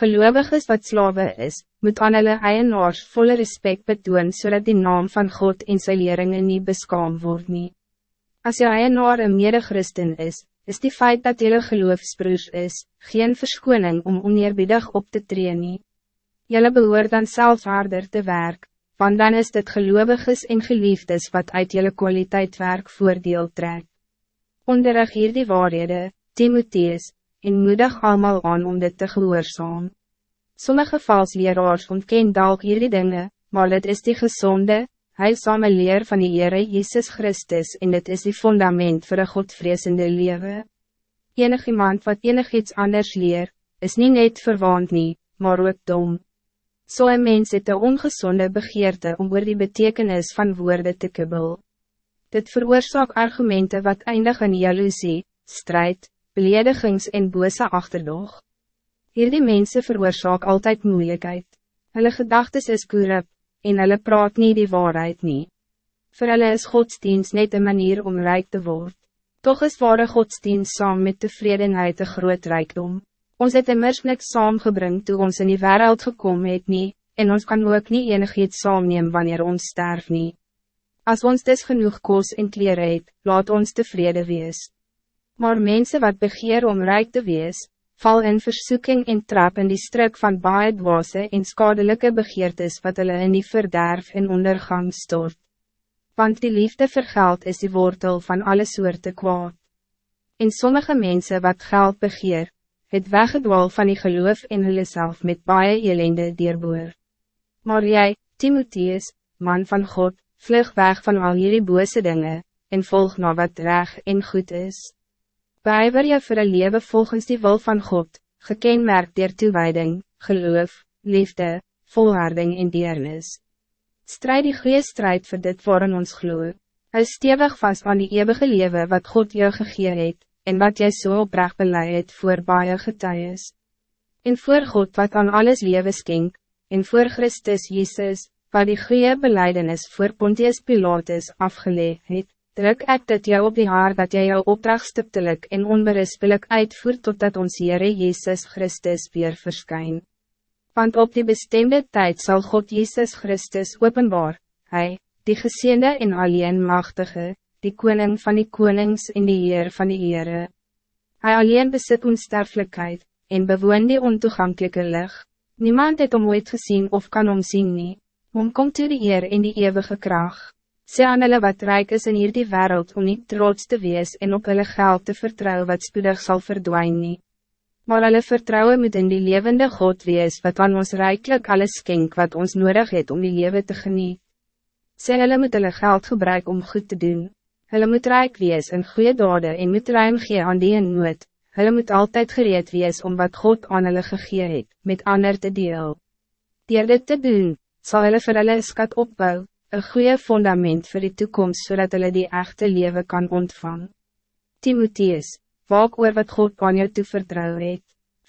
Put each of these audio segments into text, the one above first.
Geloviges wat slawe is, moet aan hulle eienaars volle respect betoon, zodat die naam van God en sy leerlinge nie beskaam word nie. As jou eienaar een mede-christen is, is die feit dat jylle geloofsbroers is, geen verskoning om oneerbiedig op te treden. nie. Jylle behoort dan self harder te werk, want dan is dit geloviges en geliefdes wat uit jylle kwaliteit werk voordeel trek. Onderrig hier die waarhede, Timotheus, en moedig allemaal aan om dit te gehoorzaam. Sommige valsleraars ontken dalk hierdie dinge, maar het is die gezonde, heilsame leer van die Heere Jezus Christus en dit is die fundament voor een godvreesende leven. Enig iemand wat enig iets anders leer, is niet net verwaand nie, maar ook dom. Een mens het een ongezonde begeerte om oor die betekenis van woorden te kibbel. Dit veroorzaak argumenten wat eindig in jaloezie, strijd, beledigings en bose achterdog. Hierdie mense veroorzaak altijd moeilijkheid. Hulle gedagtes is korrup, en hulle praat niet die waarheid nie. Voor hulle is godsdienst net een manier om rijk te worden. Toch is ware godsdienst saam met tevredenheid een groot rijkdom. Ons het immers niks saamgebring toe ons in die wereld gekomen het nie, en ons kan ook niet enig iets saamneem wanneer ons sterf nie. As ons dus genoeg koos en kleren het, laat ons tevreden wees. Maar mensen wat begeer om rijk te wees, val in versoeking en trap in die struk van baie dwase en skadelijke begeertes wat hulle in die verderf en ondergang stort. Want die liefde vir geld is die wortel van alle soorten kwaad. En sommige mensen wat geld begeer, het weggedwal van die geloof in hulle self met baie elende dierboer. Maar jij, Timotheus, man van God, vlug weg van al jullie bose dingen, en volg na wat reg en goed is. Bijwer je voor een leven volgens die wil van God, gekenmerkt der toewijding, geloof, liefde, volharding en deernis. Strijd die goede strijd voor dit voor ons geloof. Hij stevig vast aan die eeuwige leven wat God jou gegee het, en wat jij zo so oprecht beleid het voor baie getuies. En voor God wat aan alles leven skink, en voor Christus Jezus, wat die goede beleidenis voor Pontius Pilatus afgeleid het, druk ek dit jou op die haar dat jy jou opdracht stiptelik en onberispelijk uitvoer totdat ons Heere Jezus Christus weer verskyn. Want op die bestemde tijd zal God Jezus Christus openbaar, Hij, die geseende en alleen machtige, die koning van die konings en die Heer van die Heere. Hij alleen besit onsterfelijkheid, en bewoon die ontoegankelijke lig. Niemand het om ooit gezien of kan omzien nie. Om komt u die Heer in die eeuwige kracht sê aan hulle wat rijk is in hierdie wereld om niet trots te wees en op hulle geld te vertrouwen wat spoedig zal verdwijnen. nie. Maar hulle vertrouwen moet in die levende God wees wat aan ons rijkelijk alles skenk wat ons nodig het om die leven te genieten. Sê hulle moet hulle geld gebruik om goed te doen. Hulle moet rijk wees in goede dade en moet ruim gee aan die in nood. Hulle moet altijd gereed wees om wat God aan hulle gegee het, met ander te deel. Dier dit te doen, zal hulle vir hulle skat opbouwen een goede fundament voor die toekomst zodat hulle die echte leven kan ontvangen. Timotheus, waak oor wat God aan jou toe vertrouw het.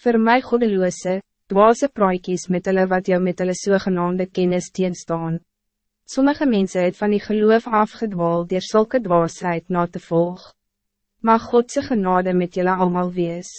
Voor mij godeloose, dwaze praaikies met hulle wat jou met hulle sogenaamde kennis teenstaan. Sommige mensen het van die geloof afgedwaal door zulke dwaasheid na te volg. Mag Godse genade met jullie allemaal wees.